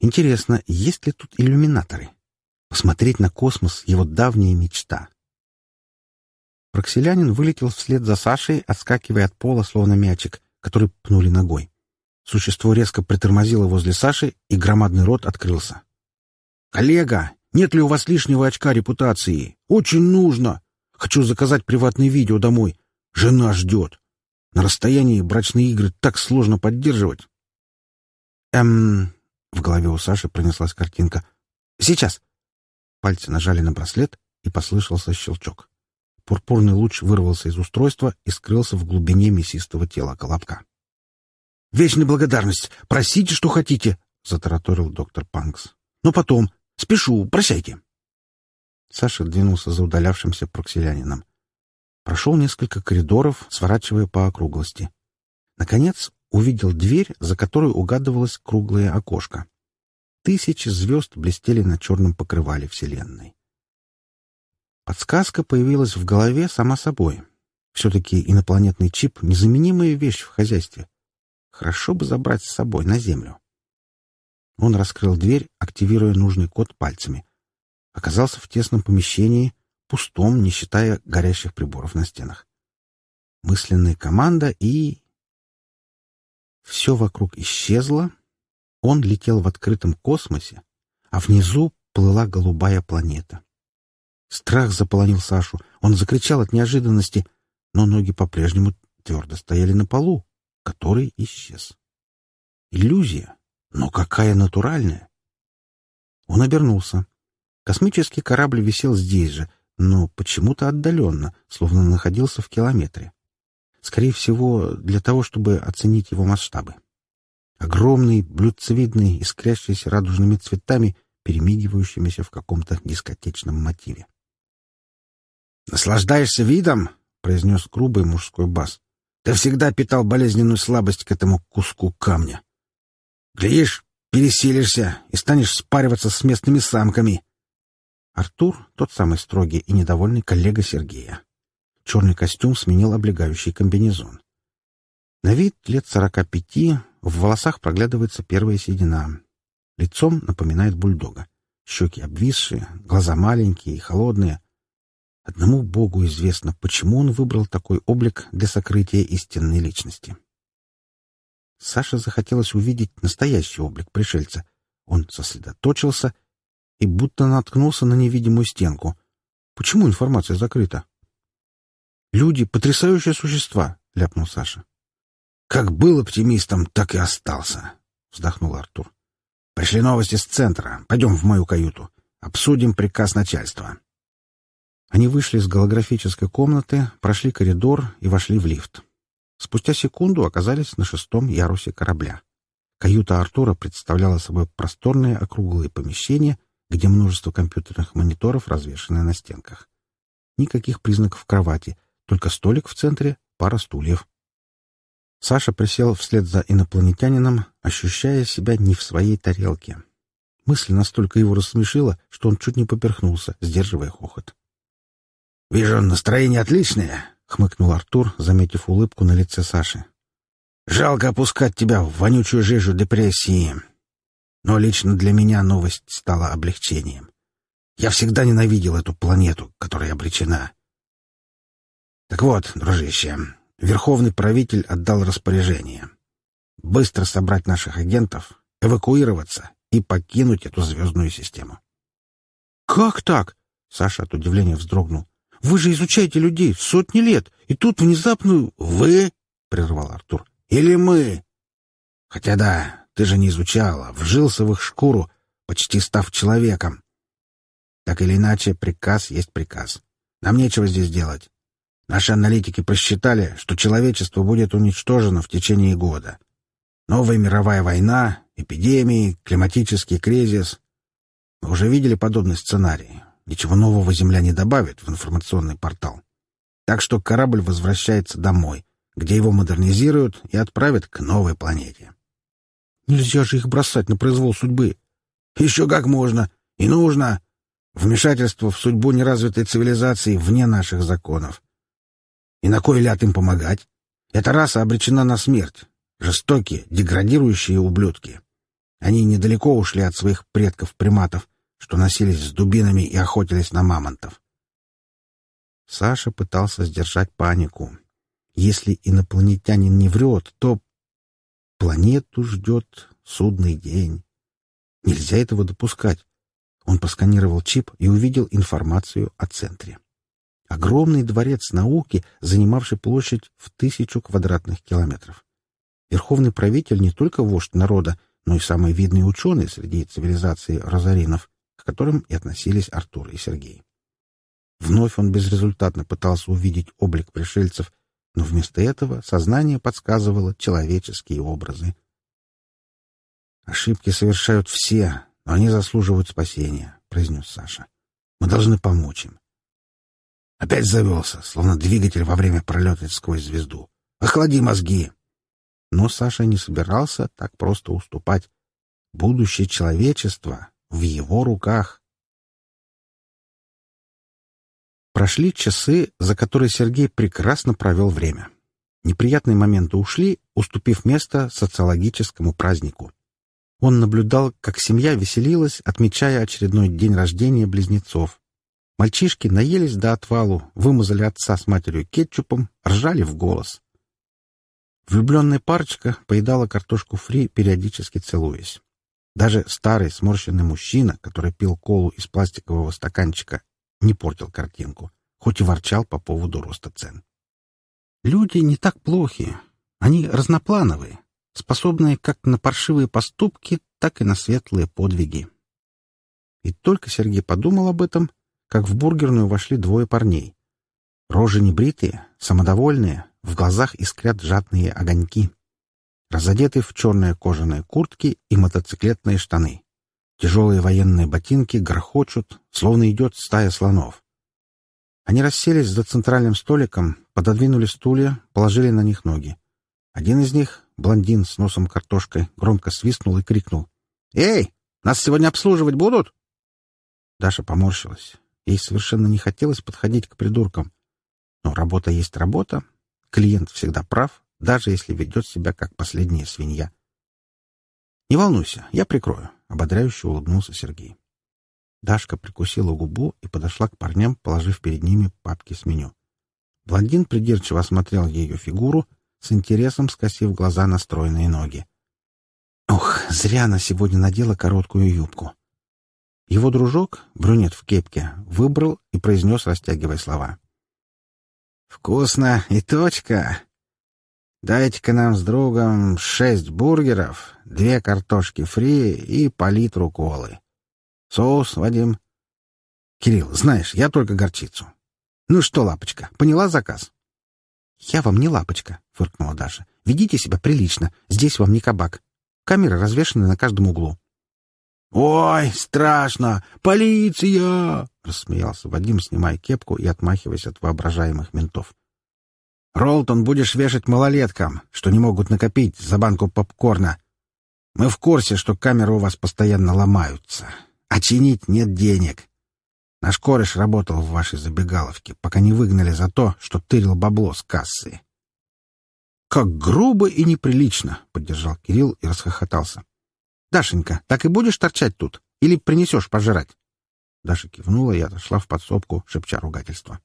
Интересно, есть ли тут иллюминаторы? Посмотреть на космос — его давняя мечта. Прокселянин вылетел вслед за Сашей, отскакивая от пола, словно мячик, который пнули ногой. Существо резко притормозило возле Саши, и громадный рот открылся. «Коллега, нет ли у вас лишнего очка репутации? Очень нужно! Хочу заказать приватное видео домой. Жена ждет. На расстоянии брачные игры так сложно поддерживать». «Эм...» — в голове у Саши пронеслась картинка. «Сейчас!» Пальцы нажали на браслет, и послышался щелчок. Пурпурный луч вырвался из устройства и скрылся в глубине мясистого тела колобка. «Вечная благодарность! Просите, что хотите!» — затараторил доктор Панкс. «Но потом. Спешу. Прощайте!» Саша двинулся за удалявшимся проксилянином. Прошел несколько коридоров, сворачивая по округлости. Наконец увидел дверь, за которой угадывалось круглое окошко. Тысячи звезд блестели на черном покрывале Вселенной. Подсказка появилась в голове сама собой. Все-таки инопланетный чип — незаменимая вещь в хозяйстве. Хорошо бы забрать с собой на Землю. Он раскрыл дверь, активируя нужный код пальцами. Оказался в тесном помещении, пустом, не считая горящих приборов на стенах. Мысленная команда и... Все вокруг исчезло. Он летел в открытом космосе, а внизу плыла голубая планета. Страх заполонил Сашу. Он закричал от неожиданности, но ноги по-прежнему твердо стояли на полу, который исчез. Иллюзия, но какая натуральная! Он обернулся. Космический корабль висел здесь же, но почему-то отдаленно, словно находился в километре. Скорее всего, для того, чтобы оценить его масштабы. Огромный, блюдцевидный, искрящийся радужными цветами, перемигивающимися в каком-то дискотечном мотиве. «Наслаждаешься видом?» — произнес грубый мужской бас. «Ты всегда питал болезненную слабость к этому куску камня. Глядишь, пересилишься и станешь спариваться с местными самками». Артур — тот самый строгий и недовольный коллега Сергея. Черный костюм сменил облегающий комбинезон. На вид лет сорока пяти, в волосах проглядывается первая седина. Лицом напоминает бульдога. Щеки обвисшие, глаза маленькие и холодные — Одному Богу известно, почему он выбрал такой облик для сокрытия истинной личности. Саше захотелось увидеть настоящий облик пришельца. Он сосредоточился и будто наткнулся на невидимую стенку. Почему информация закрыта? «Люди — потрясающие существа», — ляпнул Саша. «Как был оптимистом, так и остался», — вздохнул Артур. «Пришли новости с центра. Пойдем в мою каюту. Обсудим приказ начальства». Они вышли из голографической комнаты, прошли коридор и вошли в лифт. спустя секунду оказались на шестом ярусе корабля. Каюта Артура представляла собой просторные округлые помещения, где множество компьютерных мониторов развешаны на стенках. Никаких признаков кровати, только столик в центре, пара стульев. Саша присел вслед за инопланетянином, ощущая себя не в своей тарелке. Мысль настолько его рассмешила, что он чуть не поперхнулся, сдерживая хохот. «Вижу, настроение отличное», — хмыкнул Артур, заметив улыбку на лице Саши. «Жалко опускать тебя в вонючую жижу депрессии. Но лично для меня новость стала облегчением. Я всегда ненавидел эту планету, которая обречена. Так вот, дружище, верховный правитель отдал распоряжение. Быстро собрать наших агентов, эвакуироваться и покинуть эту звездную систему. «Как так?» — Саша от удивления вздрогнул. Вы же изучаете людей сотни лет, и тут внезапно... — Вы? — прервал Артур. — Или мы? Хотя да, ты же не изучала, вжился в их шкуру, почти став человеком. Так или иначе, приказ есть приказ. Нам нечего здесь делать. Наши аналитики посчитали, что человечество будет уничтожено в течение года. Новая мировая война, эпидемии, климатический кризис. Мы уже видели подобный сценарий. Ничего нового Земля не добавит в информационный портал. Так что корабль возвращается домой, где его модернизируют и отправят к новой планете. Нельзя же их бросать на произвол судьбы. Еще как можно. И нужно. Вмешательство в судьбу неразвитой цивилизации вне наших законов. И на кой ляд им помогать? Эта раса обречена на смерть. Жестокие, деградирующие ублюдки. Они недалеко ушли от своих предков-приматов, что носились с дубинами и охотились на мамонтов. Саша пытался сдержать панику. Если инопланетянин не врет, то планету ждет судный день. Нельзя этого допускать. Он просканировал чип и увидел информацию о центре. Огромный дворец науки, занимавший площадь в тысячу квадратных километров. Верховный правитель не только вождь народа, но и самый видный ученый среди цивилизации розаринов которым и относились Артур и Сергей. Вновь он безрезультатно пытался увидеть облик пришельцев, но вместо этого сознание подсказывало человеческие образы. «Ошибки совершают все, но они заслуживают спасения», — произнес Саша. «Мы должны помочь им». Опять завелся, словно двигатель во время пролета сквозь звезду. «Охлади мозги!» Но Саша не собирался так просто уступать. Будущее человечества в его руках. Прошли часы, за которые Сергей прекрасно провел время. Неприятные моменты ушли, уступив место социологическому празднику. Он наблюдал, как семья веселилась, отмечая очередной день рождения близнецов. Мальчишки наелись до отвалу, вымазали отца с матерью кетчупом, ржали в голос. Влюбленная парочка поедала картошку фри, периодически целуясь. Даже старый сморщенный мужчина, который пил колу из пластикового стаканчика, не портил картинку, хоть и ворчал по поводу роста цен. Люди не так плохи. Они разноплановые, способные как на паршивые поступки, так и на светлые подвиги. И только Сергей подумал об этом, как в бургерную вошли двое парней. Рожи небритые, самодовольные, в глазах искрят жадные огоньки разодеты в черные кожаные куртки и мотоциклетные штаны. Тяжелые военные ботинки грохочут, словно идет стая слонов. Они расселись за центральным столиком, пододвинули стулья, положили на них ноги. Один из них, блондин с носом картошкой, громко свистнул и крикнул. «Эй, нас сегодня обслуживать будут?» Даша поморщилась. Ей совершенно не хотелось подходить к придуркам. Но работа есть работа. Клиент всегда прав, даже если ведет себя как последняя свинья. «Не волнуйся, я прикрою», — ободряюще улыбнулся Сергей. Дашка прикусила губу и подошла к парням, положив перед ними папки с меню. Блондин придирчиво осмотрел ее фигуру, с интересом скосив глаза на стройные ноги. Ох, зря она сегодня надела короткую юбку. Его дружок, брюнет в кепке, выбрал и произнес, растягивая слова. «Вкусно и точка!» Дайте-ка нам с другом шесть бургеров, две картошки фри и по литру колы. Соус, Вадим? Кирилл, знаешь, я только горчицу. Ну что, лапочка, поняла заказ? «Я вам не лапочка», — фыркнула Даша. «Ведите себя прилично. Здесь вам не кабак. Камеры развешаны на каждом углу». «Ой, страшно! Полиция!» — рассмеялся Вадим, снимая кепку и отмахиваясь от воображаемых ментов. «Ролтон будешь вешать малолеткам, что не могут накопить за банку попкорна. Мы в курсе, что камеры у вас постоянно ломаются, а чинить нет денег. Наш кореш работал в вашей забегаловке, пока не выгнали за то, что тырил бабло с кассы. — Как грубо и неприлично! — поддержал Кирилл и расхохотался. — Дашенька, так и будешь торчать тут? Или принесешь пожрать? Даша кивнула и отошла в подсобку, шепча ругательства.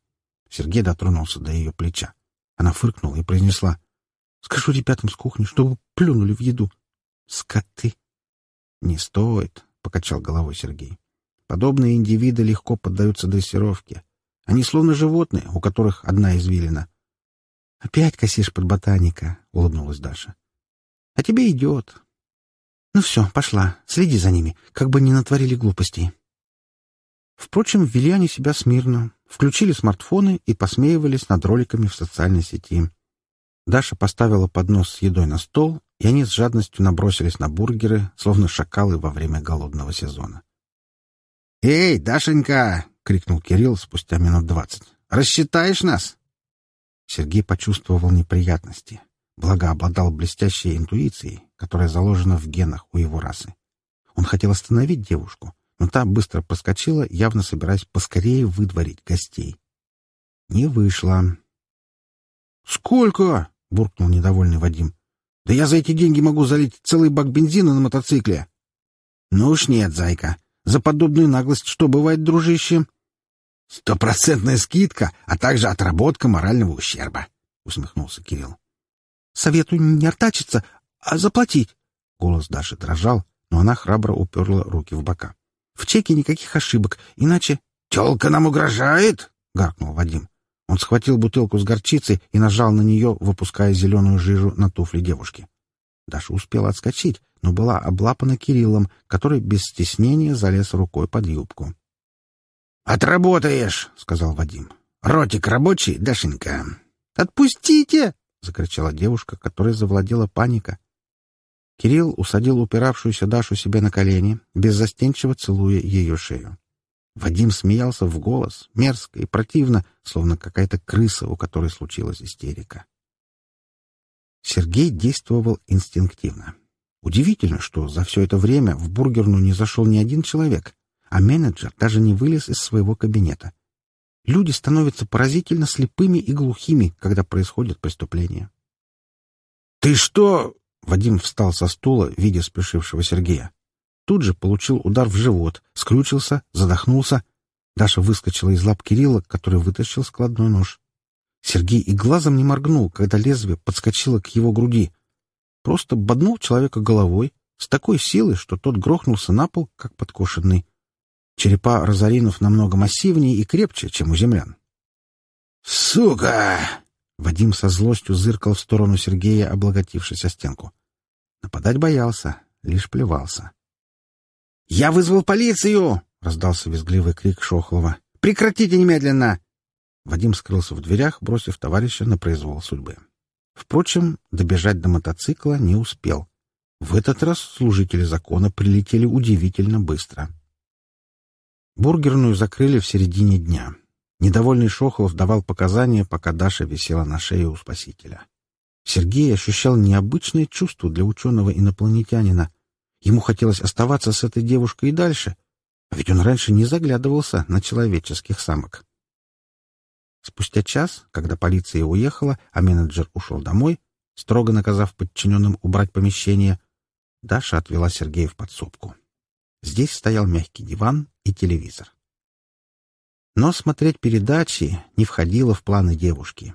Сергей дотронулся до ее плеча. Она фыркнула и произнесла. — Скажу ребятам с кухни, чтобы плюнули в еду. — Скоты! — Не стоит, — покачал головой Сергей. Подобные индивиды легко поддаются дрессировке. Они словно животные, у которых одна извилина. — Опять косишь под ботаника, — улыбнулась Даша. — А тебе идет. — Ну все, пошла, следи за ними, как бы не натворили глупостей. Впрочем, вели они себя смирно, включили смартфоны и посмеивались над роликами в социальной сети. Даша поставила поднос с едой на стол, и они с жадностью набросились на бургеры, словно шакалы во время голодного сезона. «Эй, Дашенька!» — крикнул Кирилл спустя минут двадцать. «Рассчитаешь нас?» Сергей почувствовал неприятности, благо обладал блестящей интуицией, которая заложена в генах у его расы. Он хотел остановить девушку, но та быстро поскочила, явно собираясь поскорее выдворить гостей. Не вышло. «Сколько?» — буркнул недовольный Вадим. «Да я за эти деньги могу залить целый бак бензина на мотоцикле». «Ну уж нет, зайка. За подобную наглость что бывает, дружище? — Стопроцентная скидка, а также отработка морального ущерба, — усмехнулся Кирилл. — Советую не артачиться, а заплатить. Голос Даши дрожал, но она храбро уперла руки в бока. — В чеке никаких ошибок, иначе... — Телка нам угрожает? — гаркнул Вадим. Он схватил бутылку с горчицей и нажал на нее, выпуская зеленую жижу на туфли девушки. Даша успела отскочить, но была облапана Кириллом, который без стеснения залез рукой под юбку. «Отработаешь!» — сказал Вадим. «Ротик рабочий, Дашенька!» «Отпустите!» — закричала девушка, которая завладела паника. Кирилл усадил упиравшуюся Дашу себе на колени, беззастенчиво целуя ее шею. Вадим смеялся в голос, мерзко и противно, словно какая-то крыса, у которой случилась истерика. Сергей действовал инстинктивно. Удивительно, что за все это время в бургерну не зашел ни один человек, а менеджер даже не вылез из своего кабинета. Люди становятся поразительно слепыми и глухими, когда происходит преступление. «Ты что?» — Вадим встал со стула, видя спешившего Сергея. Тут же получил удар в живот, скрючился, задохнулся. Даша выскочила из лап Кирилла, который вытащил складной нож. Сергей и глазом не моргнул, когда лезвие подскочило к его груди — Просто боднул человека головой с такой силой, что тот грохнулся на пол, как подкошенный. Черепа розаринов намного массивнее и крепче, чем у землян. «Сука!» Вадим со злостью зыркал в сторону Сергея, облаготившись о стенку. Нападать боялся, лишь плевался. «Я вызвал полицию!» — раздался визгливый крик Шохлова. «Прекратите немедленно!» Вадим скрылся в дверях, бросив товарища на произвол судьбы. Впрочем, добежать до мотоцикла не успел. В этот раз служители закона прилетели удивительно быстро. Бургерную закрыли в середине дня. Недовольный Шохолов давал показания, пока Даша висела на шее у спасителя. Сергей ощущал необычное чувство для ученого-инопланетянина. Ему хотелось оставаться с этой девушкой и дальше, а ведь он раньше не заглядывался на человеческих самок. Спустя час, когда полиция уехала, а менеджер ушел домой, строго наказав подчиненным убрать помещение, Даша отвела Сергея в подсобку. Здесь стоял мягкий диван и телевизор. Но смотреть передачи не входило в планы девушки.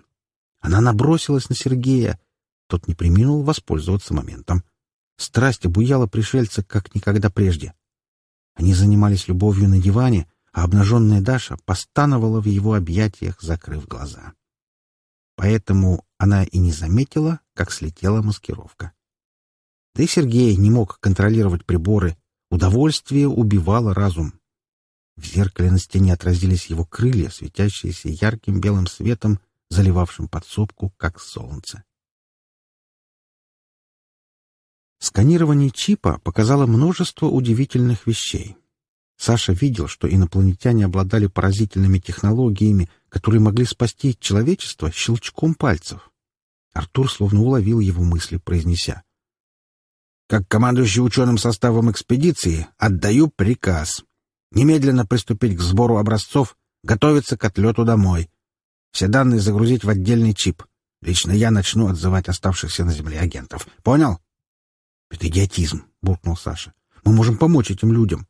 Она набросилась на Сергея. Тот не приминул воспользоваться моментом. Страсть обуяла пришельца, как никогда прежде. Они занимались любовью на диване, а обнаженная Даша постановала в его объятиях, закрыв глаза. Поэтому она и не заметила, как слетела маскировка. Да и Сергей не мог контролировать приборы. Удовольствие убивало разум. В зеркале на стене отразились его крылья, светящиеся ярким белым светом, заливавшим подсобку, как солнце. Сканирование чипа показало множество удивительных вещей. Саша видел, что инопланетяне обладали поразительными технологиями, которые могли спасти человечество щелчком пальцев. Артур словно уловил его мысли, произнеся. «Как командующий ученым составом экспедиции, отдаю приказ. Немедленно приступить к сбору образцов, готовиться к отлету домой. Все данные загрузить в отдельный чип. Лично я начну отзывать оставшихся на Земле агентов. Понял?» «Это идиотизм», — буркнул Саша. «Мы можем помочь этим людям.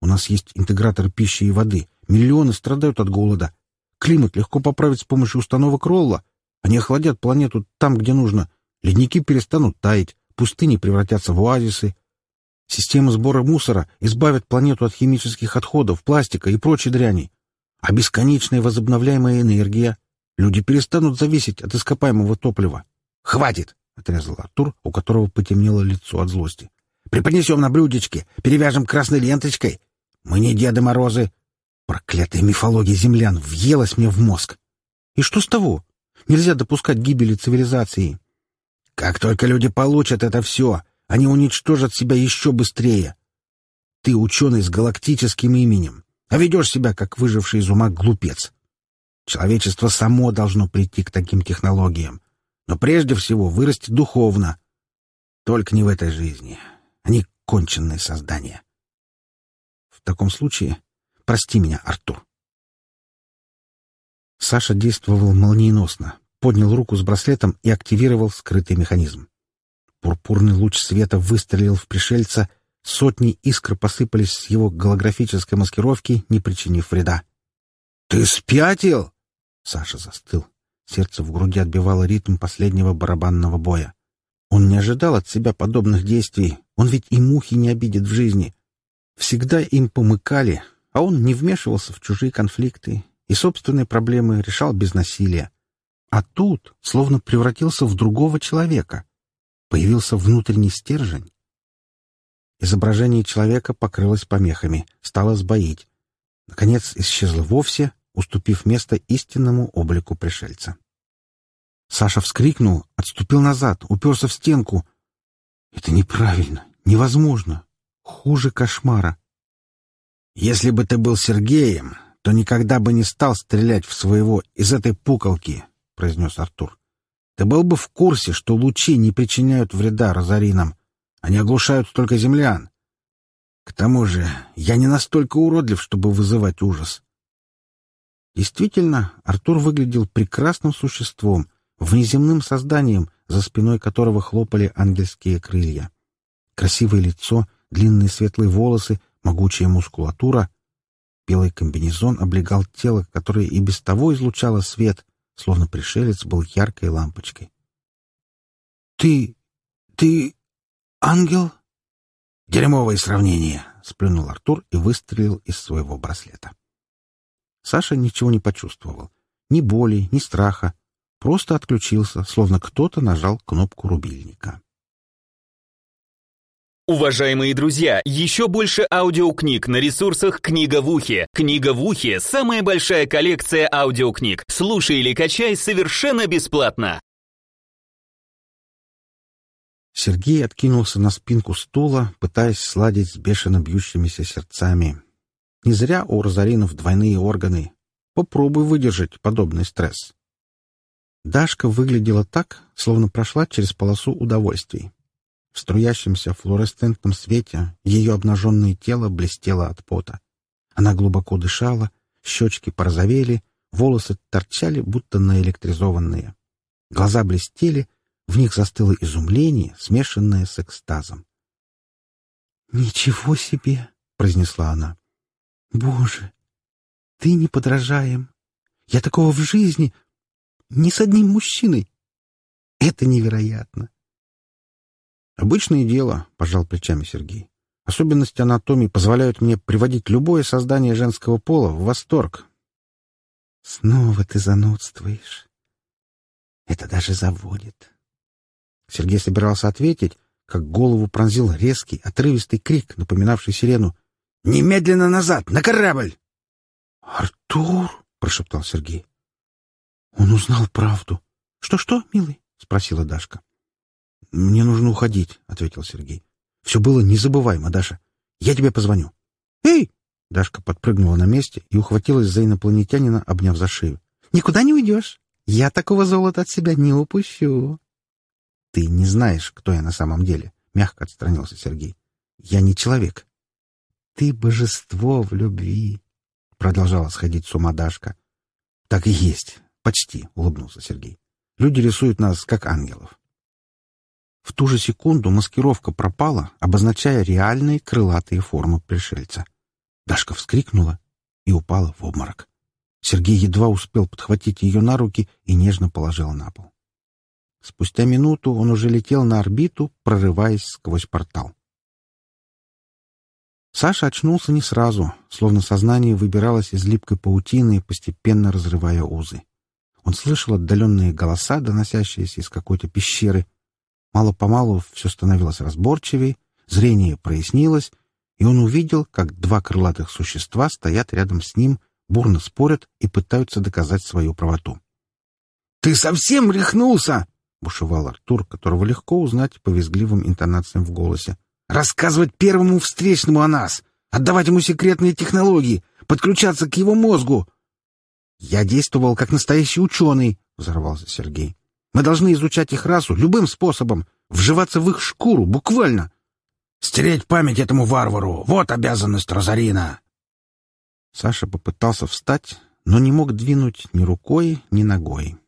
У нас есть интегратор пищи и воды. Миллионы страдают от голода. Климат легко поправить с помощью установок Ролла. Они охладят планету там, где нужно. Ледники перестанут таять, пустыни превратятся в оазисы. Система сбора мусора избавит планету от химических отходов, пластика и прочей дряни. А бесконечная возобновляемая энергия? Люди перестанут зависеть от ископаемого топлива. «Хватит!» — отрезал Артур, у которого потемнело лицо от злости. «Преподнесем на блюдечке, перевяжем красной ленточкой. Мы не Деды Морозы. Проклятая мифология землян въелась мне в мозг. И что с того? Нельзя допускать гибели цивилизации. Как только люди получат это все, они уничтожат себя еще быстрее. Ты ученый с галактическим именем, а ведешь себя, как выживший из ума глупец. Человечество само должно прийти к таким технологиям, но прежде всего вырасти духовно. Только не в этой жизни. Они конченные создания. В таком случае прости меня, Артур. Саша действовал молниеносно, поднял руку с браслетом и активировал скрытый механизм. Пурпурный луч света выстрелил в пришельца, сотни искр посыпались с его голографической маскировки, не причинив вреда. «Ты спятил?» Саша застыл. Сердце в груди отбивало ритм последнего барабанного боя. Он не ожидал от себя подобных действий. Он ведь и мухи не обидит в жизни. Всегда им помыкали, а он не вмешивался в чужие конфликты и собственные проблемы решал без насилия. А тут словно превратился в другого человека. Появился внутренний стержень. Изображение человека покрылось помехами, стало сбоить. Наконец исчезло вовсе, уступив место истинному облику пришельца. Саша вскрикнул, отступил назад, уперся в стенку. «Это неправильно, невозможно. Хуже кошмара. Если бы ты был Сергеем, то никогда бы не стал стрелять в своего из этой пуколки, — произнес Артур. Ты был бы в курсе, что лучи не причиняют вреда розаринам. Они оглушают только землян. К тому же я не настолько уродлив, чтобы вызывать ужас. Действительно, Артур выглядел прекрасным существом, внеземным созданием, за спиной которого хлопали ангельские крылья. Красивое лицо, длинные светлые волосы, могучая мускулатура. Белый комбинезон облегал тело, которое и без того излучало свет, словно пришелец был яркой лампочкой. — Ты... ты... ангел? — Дерьмовое сравнение, — сплюнул Артур и выстрелил из своего браслета. Саша ничего не почувствовал. Ни боли, ни страха. Просто отключился, словно кто-то нажал кнопку рубильника. Уважаемые друзья, еще больше аудиокниг на ресурсах «Книга в ухе». «Книга в ухе» — самая большая коллекция аудиокниг. Слушай или качай совершенно бесплатно. Сергей откинулся на спинку стула, пытаясь сладить с бешено бьющимися сердцами. Не зря у розаринов двойные органы. Попробуй выдержать подобный стресс. Дашка выглядела так, словно прошла через полосу удовольствий. В струящемся флуоресцентном свете ее обнаженное тело блестело от пота. Она глубоко дышала, щечки порозовели, волосы торчали, будто наэлектризованные. Глаза блестели, в них застыло изумление, смешанное с экстазом. «Ничего себе!» — произнесла она. «Боже, ты не подражаем! Я такого в жизни ни с одним мужчиной! Это невероятно! «Обычное дело», — пожал плечами Сергей. «Особенности анатомии позволяют мне приводить любое создание женского пола в восторг». «Снова ты занудствуешь. Это даже заводит». Сергей собирался ответить, как голову пронзил резкий, отрывистый крик, напоминавший сирену. «Немедленно назад! На корабль!» «Артур!» — прошептал Сергей. Он узнал правду. Что-что, милый? спросила Дашка. Мне нужно уходить, ответил Сергей. Все было незабываемо, Даша. Я тебе позвоню. Эй! Дашка подпрыгнула на месте и ухватилась за инопланетянина, обняв за шею. Никуда не уйдешь. Я такого золота от себя не упущу. Ты не знаешь, кто я на самом деле, мягко отстранился Сергей. Я не человек. Ты божество в любви, продолжала сходить с ума Дашка. Так и есть. Почти, улыбнулся Сергей. Люди рисуют нас как ангелов. В ту же секунду маскировка пропала, обозначая реальные крылатые формы пришельца. Дашка вскрикнула и упала в обморок. Сергей едва успел подхватить ее на руки и нежно положил на пол. Спустя минуту он уже летел на орбиту, прорываясь сквозь портал. Саша очнулся не сразу, словно сознание выбиралось из липкой паутины, постепенно разрывая узы. Он слышал отдаленные голоса, доносящиеся из какой-то пещеры. Мало-помалу все становилось разборчивее, зрение прояснилось, и он увидел, как два крылатых существа стоят рядом с ним, бурно спорят и пытаются доказать свою правоту. «Ты совсем рехнулся!» — бушевал Артур, которого легко узнать по визгливым интонациям в голосе. «Рассказывать первому встречному о нас, отдавать ему секретные технологии, подключаться к его мозгу!» «Я действовал как настоящий ученый!» — взорвался Сергей. «Мы должны изучать их расу любым способом, вживаться в их шкуру, буквально!» Стереть память этому варвару — вот обязанность Розарина!» Саша попытался встать, но не мог двинуть ни рукой, ни ногой.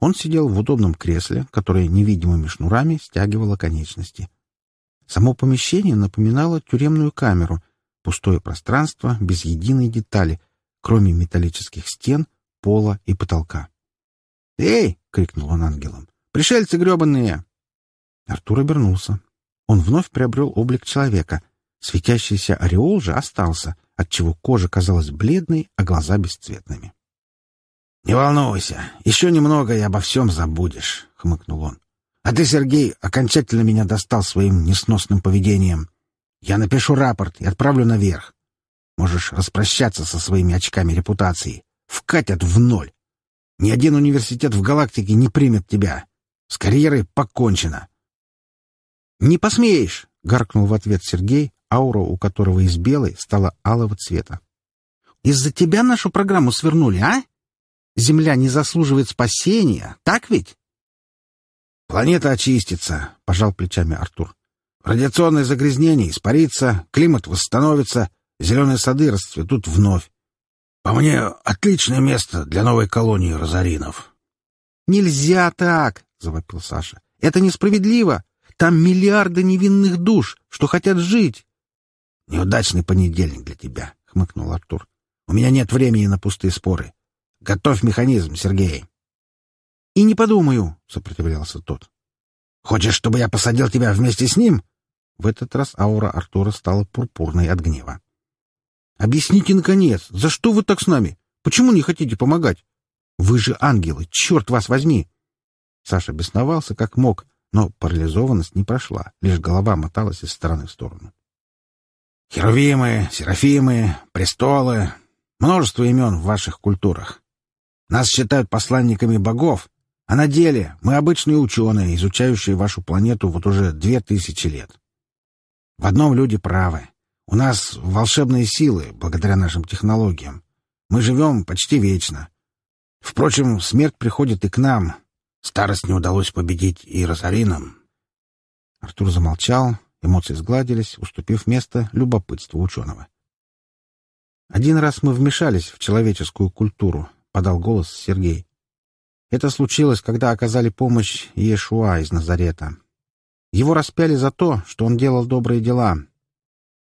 Он сидел в удобном кресле, которое невидимыми шнурами стягивало конечности. Само помещение напоминало тюремную камеру, пустое пространство без единой детали, кроме металлических стен, пола и потолка. «Эй!» — крикнул он ангелом. «Пришельцы гребаные!» Артур обернулся. Он вновь приобрел облик человека. Светящийся ореол же остался, отчего кожа казалась бледной, а глаза бесцветными. — Не волнуйся, еще немного и обо всем забудешь, — хмыкнул он. — А ты, Сергей, окончательно меня достал своим несносным поведением. Я напишу рапорт и отправлю наверх. Можешь распрощаться со своими очками репутации. Вкатят в ноль. Ни один университет в галактике не примет тебя. С карьерой покончено. «Не посмеешь!» — гаркнул в ответ Сергей, аура у которого из белой стала алого цвета. «Из-за тебя нашу программу свернули, а? Земля не заслуживает спасения, так ведь?» «Планета очистится», — пожал плечами Артур. «Радиационное загрязнение испарится, климат восстановится, зеленые сады расцветут вновь. По мне, отличное место для новой колонии розаринов». «Нельзя так!» — завопил Саша. «Это несправедливо! Там миллиарды невинных душ, что хотят жить. — Неудачный понедельник для тебя, — хмыкнул Артур. — У меня нет времени на пустые споры. Готовь механизм, Сергей. — И не подумаю, — сопротивлялся тот. — Хочешь, чтобы я посадил тебя вместе с ним? В этот раз аура Артура стала пурпурной от гнева. — Объясните, наконец, за что вы так с нами? Почему не хотите помогать? Вы же ангелы, черт вас возьми! Саша бесновался как мог, но парализованность не прошла, лишь голова моталась из стороны в сторону. «Херувимы, Серафимы, престолы — множество имен в ваших культурах. Нас считают посланниками богов, а на деле мы обычные ученые, изучающие вашу планету вот уже две тысячи лет. В одном люди правы. У нас волшебные силы, благодаря нашим технологиям. Мы живем почти вечно. Впрочем, смерть приходит и к нам, Старость не удалось победить и Розаринам. Артур замолчал, эмоции сгладились, уступив место любопытству ученого. «Один раз мы вмешались в человеческую культуру», — подал голос Сергей. «Это случилось, когда оказали помощь Иешуа из Назарета. Его распяли за то, что он делал добрые дела.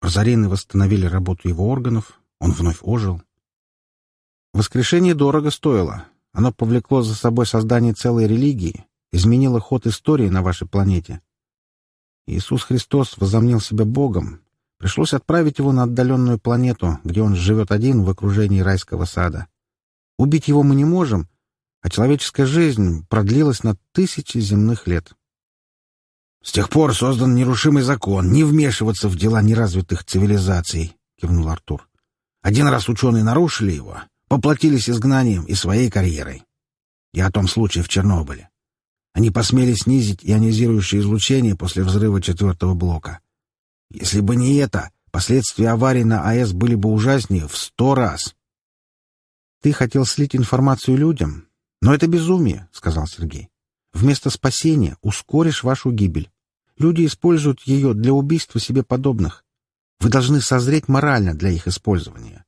Розарины восстановили работу его органов, он вновь ожил. Воскрешение дорого стоило, оно повлекло за собой создание целой религии, изменило ход истории на вашей планете. Иисус Христос возомнил себя Богом. Пришлось отправить его на отдаленную планету, где он живет один в окружении райского сада. Убить его мы не можем, а человеческая жизнь продлилась на тысячи земных лет. «С тех пор создан нерушимый закон не вмешиваться в дела неразвитых цивилизаций», — кивнул Артур. «Один раз ученые нарушили его, поплатились изгнанием и своей карьерой. и о том случае в Чернобыле. Они посмели снизить ионизирующее излучение после взрыва четвертого блока. Если бы не это, последствия аварии на АЭС были бы ужаснее в сто раз. «Ты хотел слить информацию людям? Но это безумие», — сказал Сергей. «Вместо спасения ускоришь вашу гибель. Люди используют ее для убийства себе подобных. Вы должны созреть морально для их использования».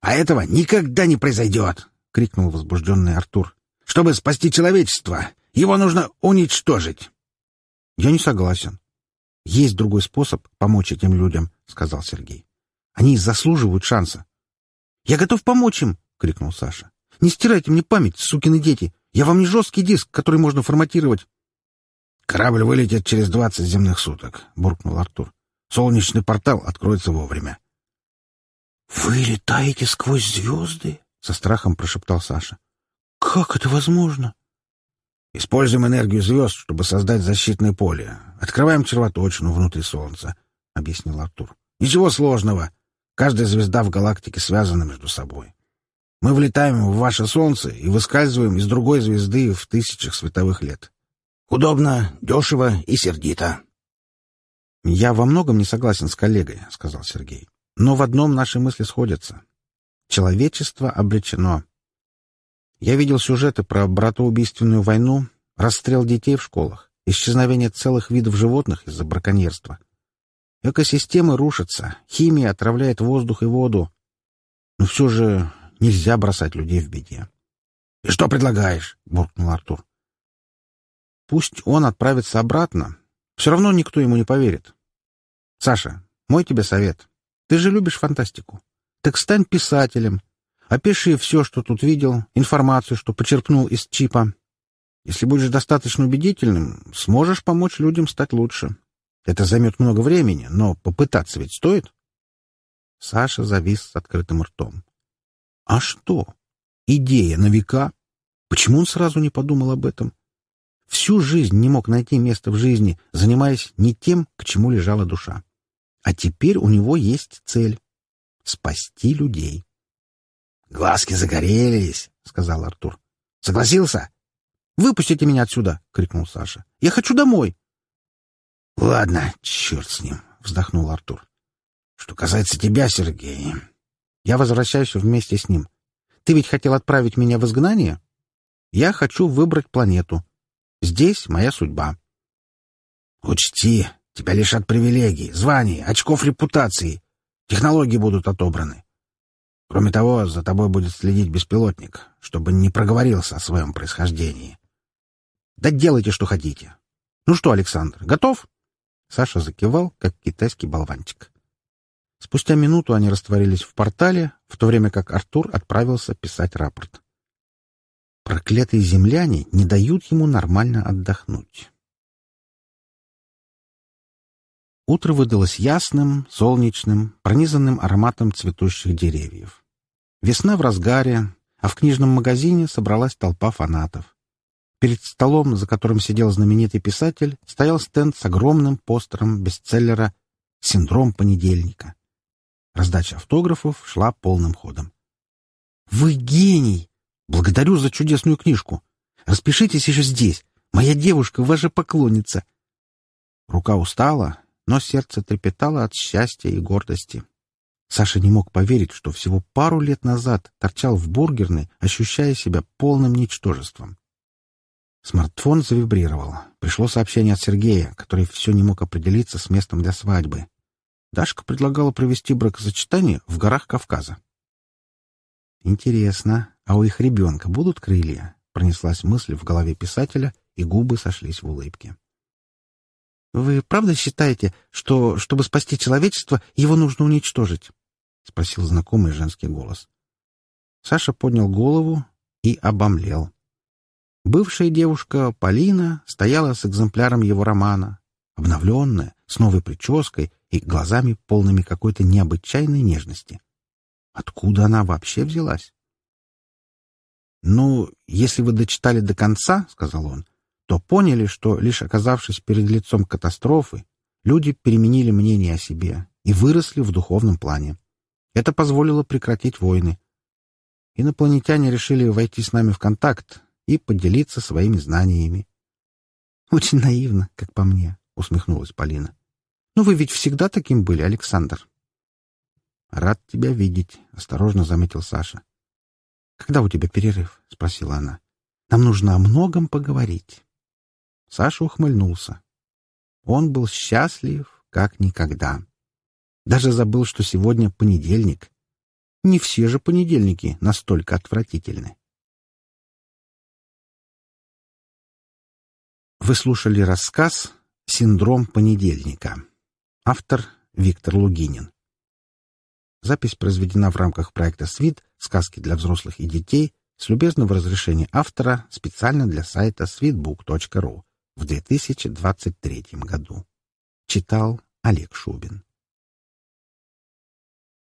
«А этого никогда не произойдет!» — крикнул возбужденный Артур. «Чтобы спасти человечество, его нужно уничтожить. — Я не согласен. — Есть другой способ помочь этим людям, — сказал Сергей. — Они заслуживают шанса. — Я готов помочь им, — крикнул Саша. — Не стирайте мне память, сукины дети. Я вам не жесткий диск, который можно форматировать. — Корабль вылетит через двадцать земных суток, — буркнул Артур. — Солнечный портал откроется вовремя. — Вы летаете сквозь звезды? — со страхом прошептал Саша. — Как это возможно? — Используем энергию звезд, чтобы создать защитное поле. Открываем червоточину внутри Солнца, — объяснил Артур. Ничего сложного. Каждая звезда в галактике связана между собой. Мы влетаем в ваше Солнце и выскальзываем из другой звезды в тысячах световых лет. Удобно, дешево и сердито. — Я во многом не согласен с коллегой, — сказал Сергей. — Но в одном наши мысли сходятся. Человечество обречено. Я видел сюжеты про братоубийственную войну, расстрел детей в школах, исчезновение целых видов животных из-за браконьерства. Экосистемы рушатся, химия отравляет воздух и воду. Но все же нельзя бросать людей в беде. — И что предлагаешь? — буркнул Артур. — Пусть он отправится обратно. Все равно никто ему не поверит. — Саша, мой тебе совет. Ты же любишь фантастику. Так стань писателем, Опиши все, что тут видел, информацию, что почерпнул из чипа. Если будешь достаточно убедительным, сможешь помочь людям стать лучше. Это займет много времени, но попытаться ведь стоит. Саша завис с открытым ртом. А что? Идея на века? Почему он сразу не подумал об этом? Всю жизнь не мог найти место в жизни, занимаясь не тем, к чему лежала душа. А теперь у него есть цель — спасти людей. «Глазки загорелись», — сказал Артур. «Согласился?» «Выпустите меня отсюда!» — крикнул Саша. «Я хочу домой!» «Ладно, черт с ним!» — вздохнул Артур. «Что касается тебя, Сергей...» «Я возвращаюсь вместе с ним. Ты ведь хотел отправить меня в изгнание? Я хочу выбрать планету. Здесь моя судьба». «Учти, тебя лишат привилегий, званий, очков репутации. Технологии будут отобраны. Кроме того, за тобой будет следить беспилотник, чтобы не проговорился о своем происхождении. Да делайте, что хотите. Ну что, Александр, готов? Саша закивал, как китайский болванчик. Спустя минуту они растворились в портале, в то время как Артур отправился писать рапорт. Проклятые земляне не дают ему нормально отдохнуть. Утро выдалось ясным, солнечным, пронизанным ароматом цветущих деревьев. Весна в разгаре, а в книжном магазине собралась толпа фанатов. Перед столом, за которым сидел знаменитый писатель, стоял стенд с огромным постером бестселлера «Синдром понедельника». Раздача автографов шла полным ходом. «Вы гений! Благодарю за чудесную книжку! Распишитесь еще здесь! Моя девушка ваша поклонница!» Рука устала, но сердце трепетало от счастья и гордости. Саша не мог поверить, что всего пару лет назад торчал в бургерной, ощущая себя полным ничтожеством. Смартфон завибрировал. Пришло сообщение от Сергея, который все не мог определиться с местом для свадьбы. Дашка предлагала провести бракосочетание в горах Кавказа. «Интересно, а у их ребенка будут крылья?» — пронеслась мысль в голове писателя, и губы сошлись в улыбке. «Вы правда считаете, что, чтобы спасти человечество, его нужно уничтожить?» — спросил знакомый женский голос. Саша поднял голову и обомлел. Бывшая девушка Полина стояла с экземпляром его романа, обновленная, с новой прической и глазами полными какой-то необычайной нежности. Откуда она вообще взялась? «Ну, если вы дочитали до конца, — сказал он, то поняли, что, лишь оказавшись перед лицом катастрофы, люди переменили мнение о себе и выросли в духовном плане. Это позволило прекратить войны. Инопланетяне решили войти с нами в контакт, и поделиться своими знаниями. «Очень наивно, как по мне», — усмехнулась Полина. «Но вы ведь всегда таким были, Александр». «Рад тебя видеть», — осторожно заметил Саша. «Когда у тебя перерыв?» — спросила она. «Нам нужно о многом поговорить». Саша ухмыльнулся. Он был счастлив, как никогда. Даже забыл, что сегодня понедельник. Не все же понедельники настолько отвратительны. Вы слушали рассказ «Синдром понедельника». Автор Виктор Лугинин. Запись произведена в рамках проекта «Свит. Сказки для взрослых и детей» с любезного разрешения автора специально для сайта sweetbook.ru в 2023 году. Читал Олег Шубин.